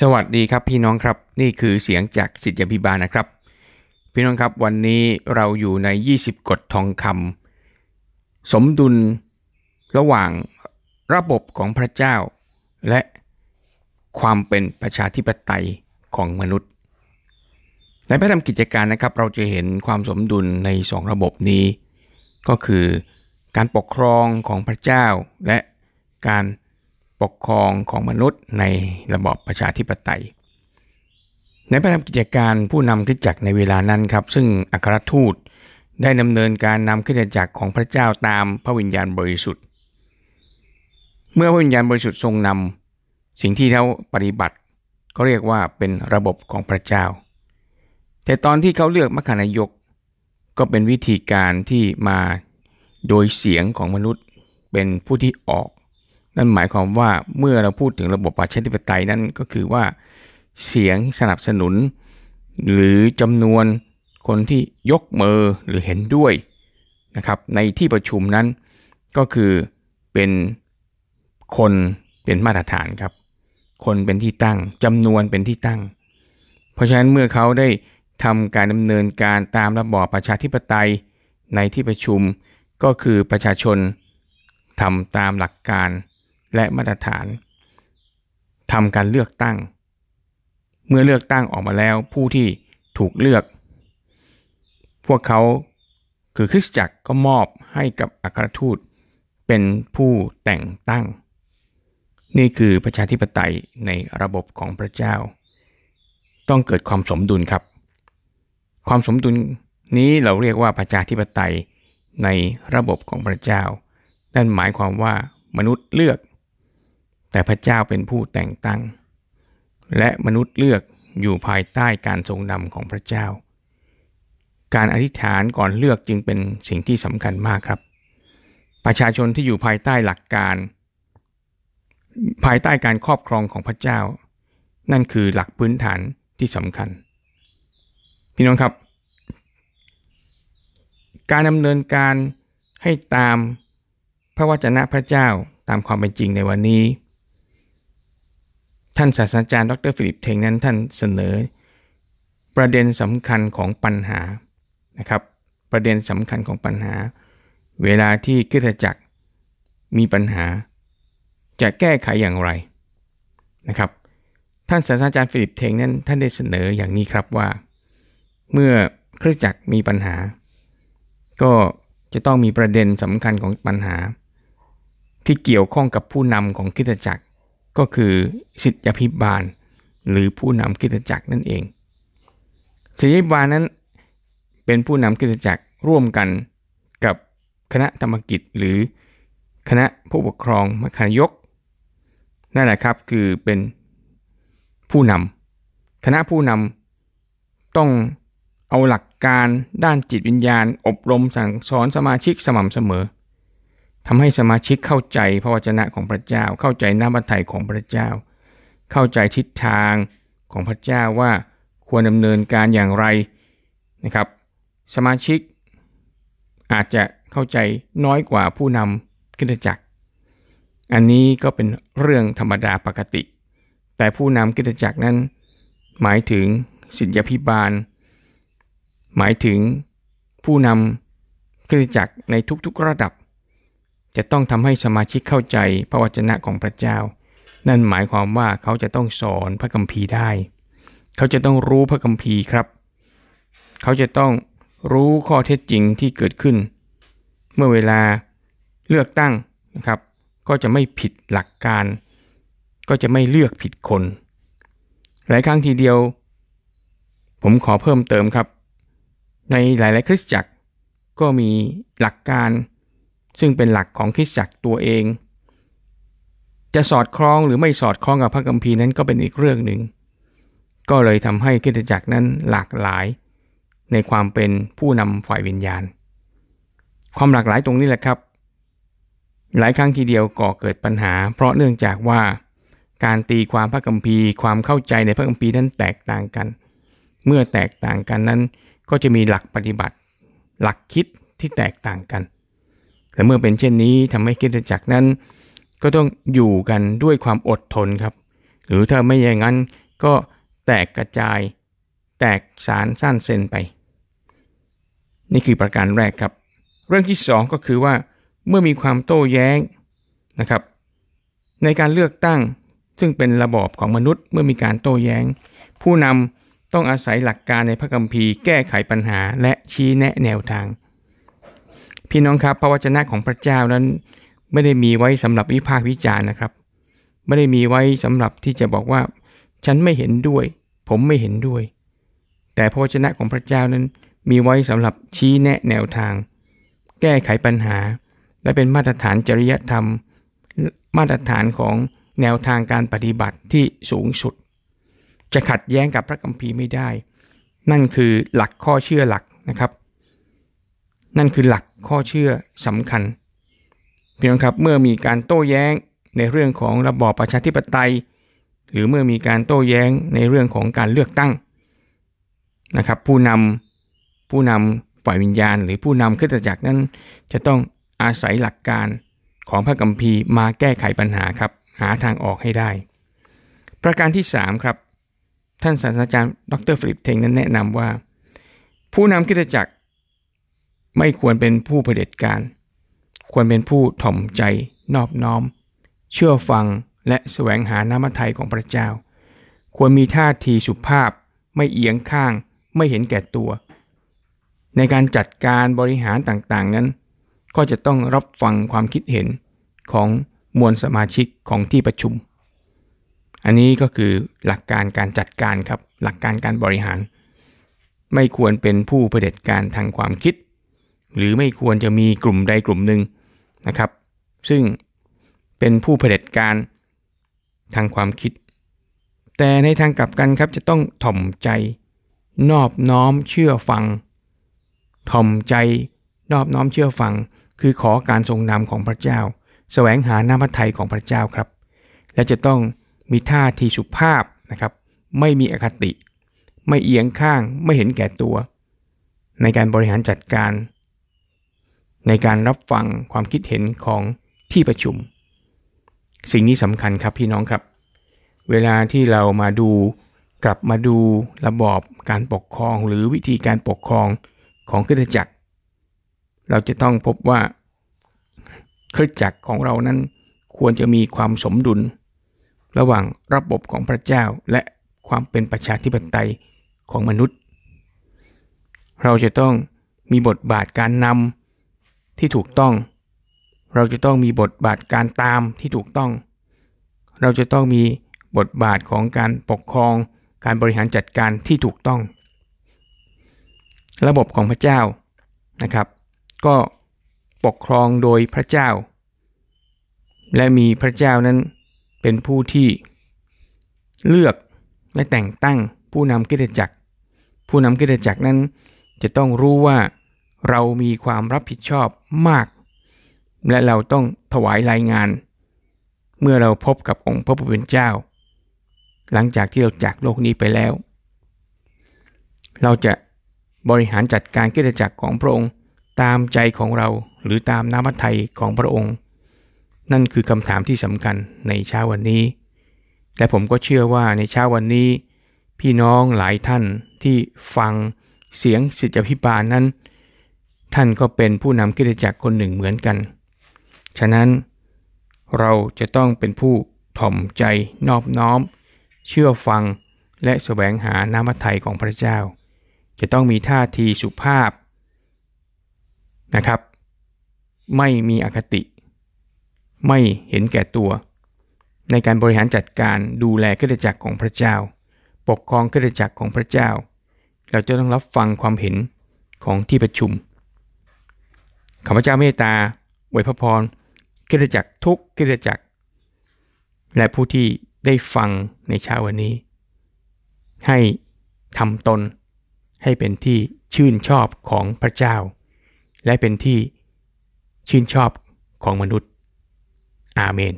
สวัสดีครับพี่น้องครับ นี่คือเสียงจากสิทธิพิบาลนะครับ พี่น้องครับวันนี้เราอยู่ใน 20 กฎทองคำสมดุลระหว่างระบบของพระเจ้า และความเป็นประชาธิปไตยของมนุษย์ ในพระธรรมกิจการนะครับ เราจะเห็นความสมดุลในสองระบบนี้ ก็คือการปกครองของพระเจ้าและการ ปกครองของมนุษย์ในระบอบประชาธิปไตย ในพระธรรมกิจการผู้นำขึ้นจักรในเวลานั้นครับ ซึ่งอัครทูตได้ดำเนินการนำขึ้นจักรของพระเจ้าตามพระวิญญาณบริสุทธิ์ เมื่อพระวิญญาณบริสุทธิ์ทรงนำสิ่งที่เขาปฏิบัติก็เรียกว่าเป็นระบบของพระเจ้า แต่ตอนที่เขาเลือกมรานายก ก็เป็นวิธีการที่มาโดยเสียงของมนุษย์ เป็นผู้ที่ออก นั่นหมายความว่าเมื่อเราพูดถึงระบบประชาธิปไตยนั้นก็คือว่า เสียงสนับสนุน หรือจำนวนคนที่ยกมือหรือเห็นด้วยนะครับในที่ประชุมนั้นก็คือเป็นคนเป็นมาตรฐานครับ คนเป็นที่ตั้งจำนวนเป็นที่ตั้ง เพราะฉะนั้นเมื่อเขาได้ทำการดำเนินการตามระบอบประชาธิปไตยในที่ประชุม ก็คือประชาชนทำตามหลักการ และมาตรฐานทำการเลือกตั้ง เมื่อเลือกตั้งออกมาแล้วผู้ที่ถูกเลือก พวกเขาคือคริสตจักรก็มอบให้กับอัครทูตเป็นผู้แต่งตั้ง นี่คือประชาธิปไตยในระบบของพระเจ้า ต้องเกิดความสมดุลครับ ความสมดุลนี้เราเรียกว่าประชาธิปไตยในระบบของพระเจ้า นั่นหมายความว่ามนุษย์เลือก แต่พระเจ้าเป็นผู้แต่งตั้ง และมนุษย์เลือกอยู่ภายใต้การทรงนำของพระเจ้า การอธิษฐานก่อนเลือกจึงเป็นสิ่งที่สำคัญมากครับ ประชาชนที่อยู่ภายใต้หลักการ ภายใต้การครอบครองของพระเจ้า นั่นคือหลักพื้นฐานที่สำคัญ พี่น้องครับ การดำเนินการให้ตามพระวจนะพระเจ้าตามความเป็นจริงในวันนี้ ท่านศาสตราจารย์ดรฟิลิปเทงนั้นท่านเสนอ ประเด็นสำคัญของปัญหานะครับ ประเด็นสำคัญของปัญหา เวลาที่คริสตจักรมีปัญหา จะแก้ไขอย่างไรนะครับ ท่านศาสตราจารย์ฟิลิปเทงนั้นท่านได้เสนออย่างนี้ครับว่า เมื่อคริสตจักรมีปัญหา ก็จะต้องมีประเด็นสำคัญของปัญหา ที่เกี่ยวข้องกับผู้นำของคริสตจักร ก็คือศิษยาภิบาล หรือผู้นำกิจจักรนั่นเอง สิทธิพิบาลนั้นเป็นผู้นำกิจจักรร่วมกันกับคณะธรรมกิจหรือคณะผู้ปกครองมคายก นั่นแหละครับคือเป็นผู้นำคณะผู้นำต้องเอาหลักการด้านจิตวิญญาณ อบรมสั่งสอนสมาชิกสม่ำเสมอ ทำให้สมาชิกเข้าใจพระวจนะของพระเจ้า เข้าใจน้ำพระทัยของพระเจ้า เข้าใจทิศทางของพระเจ้าว่าควรดำเนินการอย่างไรนะครับ สมาชิกอาจจะเข้าใจน้อยกว่าผู้นำกิจจักร อันนี้ก็เป็นเรื่องธรรมดาปกติ แต่ผู้นำกิจจักรนั้น หมายถึงสิทธิพิบาล หมายถึงผู้นำกิจจักรในทุกๆระดับ จะต้องทำให้สมาชิกเข้าใจพระวจนะของพระเจ้า นั่นหมายความว่าเขาจะต้องสอนพระคัมภีร์ได้ เขาจะต้องรู้พระคัมภีร์ครับ เขาจะต้องรู้ข้อเท็จจริงที่เกิดขึ้น เมื่อเวลาเลือกตั้งนะครับ ก็จะไม่ผิดหลักการ ก็จะไม่เลือกผิดคน หลายครั้งทีเดียว ผมขอเพิ่มเติมครับ ในหลาย ๆ คริสตจักรก็มีหลักการ ซึ่งเป็นหลักของคริสตจักรตัวเอง จะสอดคล้องหรือไม่สอดคล้องกับพระคัมภีร์นั้นก็เป็นอีกเรื่องหนึ่ง ก็เลยทำให้คริสตจักรนั้นหลากหลาย ในความเป็นผู้นำฝ่ายวิญญาณ ความหลากหลายตรงนี้แหละครับ หลายครั้งทีเดียวก่อเกิดปัญหา เพราะเนื่องจากว่าการตีความพระคัมภีร์ ความเข้าใจในพระคัมภีร์นั้นแตกต่างกัน เมื่อแตกต่างกันนั้นก็จะมีหลักปฏิบัติ หลักคิดที่แตกต่างกัน แต่เมื่อเป็นเช่นนี้ทำให้คิดจักรนั้น ก็ต้องอยู่กันด้วยความอดทนครับ หรือถ้าไม่อย่างนั้นก็แตกกระจาย แตกสารสั้นเซนไป นี่คือประการแรกครับ เรื่องที่สองก็คือว่าเมื่อมีความโต้แย้งนะครับ ในการเลือกตั้งซึ่งเป็นระบอบของมนุษย์เมื่อมีการโต้แย้ง ผู้นำต้องอาศัยหลักการในพระคัมภีร์แก้ไขปัญหาและชี้แนะแนวทาง พี่น้องครับพระวจนะของพระเจ้านั้นไม่ได้มีไว้สำหรับวิพากษ์วิจารณ์นะครับ ไม่ได้มีไว้สำหรับที่จะบอกว่า ฉันไม่เห็นด้วย ผมไม่เห็นด้วย แต่พระวจนะของพระเจ้านั้นมีไว้สำหรับชี้แนะแนวทาง แก้ไขปัญหา และเป็นมาตรฐานจริยธรรม มาตรฐานของแนวทางการปฏิบัติที่สูงสุด จะขัดแย้งกับพระคัมภีร์ไม่ได้ นั่นคือหลักข้อเชื่อหลักนะครับ นั่นคือหลัก ข้อเชื่อสำคัญ เพี่น้องครับเมื่อมีการโต้แย้งในเรื่องของระบอบประชาธิปไตย หรือเมื่อมีการโต้แย้งในเรื่องของการเลือกตั้งนะครับ ผู้นำผู้นำฝ่ายวิญญาณ หรือผู้นำคริสตจักรนั้น จะต้องอาศัยหลักการของพระคัมภีร์มาแก้ไขปัญหาครับ หาทางออกให้ได้ ประการที่ 3 ครับ ท่านศาสตราจารย์ดรฟิลิปเทงนั้นแนะนำว่า ผู้นำคริสตจักร ไม่ควรเป็นผู้เผด็จการ ควรเป็นผู้ถ่อมใจนอบน้อม เชื่อฟังและแสวงหาน้ำพระทัยของพระเจ้า ควรมีท่าทีสุภาพ ไม่เอียงข้าง ไม่เห็นแก่ตัว ในการจัดการบริหารต่างๆนั้น ก็จะต้องรับฟังความคิดเห็นของมวลสมาชิกของที่ประชุม อันนี้ก็คือหลักการการจัดการครับ หลักการการบริหาร ไม่ควรเป็นผู้เผด็จการทางความคิด หรือไม่ควรจะมีกลุ่มใดกลุ่มหนึ่งนะครับ ซึ่งเป็นผู้เผด็จการทางความคิด แต่ในทางกลับกันครับจะต้องถ่อมใจ นอบน้อมเชื่อฟัง ถ่อมใจนอบน้อมเชื่อฟัง คือขอการทรงนำของพระเจ้าแสวงหาน้ำพระทัยของพระเจ้าครับ และจะต้องมีท่าทีสุภาพนะครับ ไม่มีอคติ ไม่เอียงข้างไม่เห็นแก่ตัว ในการบริหารจัดการ ในการรับฟังความคิดเห็นของที่ประชุม สิ่งนี้สำคัญครับพี่น้องครับ เวลาที่เรามาดูกลับมาดูระบอบการปกครองหรือวิธีการปกครองของคริสตจักร เราจะต้องพบว่าคริสตจักรของเรานั้นควรจะมีความสมดุล ระหว่างระบบของพระเจ้าและความเป็นประชาธิปไตยของมนุษย์ เราจะต้องมีบทบาทการนำ ที่ถูกต้อง เราจะต้องมีบทบาทการตามที่ถูกต้อง เราจะต้องมีบทบาทของการปกครอง การบริหารจัดการที่ถูกต้อง ระบบของพระเจ้านะครับ ก็ปกครองโดยพระเจ้า และมีพระเจ้านั้นเป็นผู้ที่เลือกและแต่งตั้งผู้นำกิจจักร ผู้นำกิจจักรนั้นจะต้องรู้ว่า เรามีความรับผิดชอบมาก และเราต้องถวายรายงาน เมื่อเราพบกับองค์พระผู้เป็นเจ้า หลังจากที่เราจากโลกนี้ไปแล้ว เราจะบริหารจัดการกิจจักรของพระองค์ตามใจของเราหรือตามน้ำพระทัยของพระองค์ นั่นคือคำถามที่สำคัญในเช้าวันนี้ และผมก็เชื่อว่าในเช้าวันนี้ พี่น้องหลายท่านที่ฟังเสียงสิทธิพิบาลนั้น ท่านก็เป็นผู้นำกิจจักรคนหนึ่งเหมือนกัน ฉะนั้นเราจะต้องเป็นผู้ถ่อมใจนอบน้อม เชื่อฟังและแสวงหาน้ำมัทยของพระเจ้า จะต้องมีท่าทีสุภาพนะครับ ไม่มีอคติ ไม่เห็นแก่ตัว ในการบริหารจัดการดูแลกิจจักรของพระเจ้า ปกครองกิจจักรของพระเจ้า เราจะต้องรับฟังความเห็นของที่ประชุม ข้าพเจ้าเมตตาไวยพระพรกิจจักทุกกิจจักและผู้ที่ได้ฟังในเช้าวันนี้ ให้ทำตน ให้เป็นที่ชื่นชอบของพระเจ้า และเป็นที่ชื่นชอบของมนุษย์ อาเมน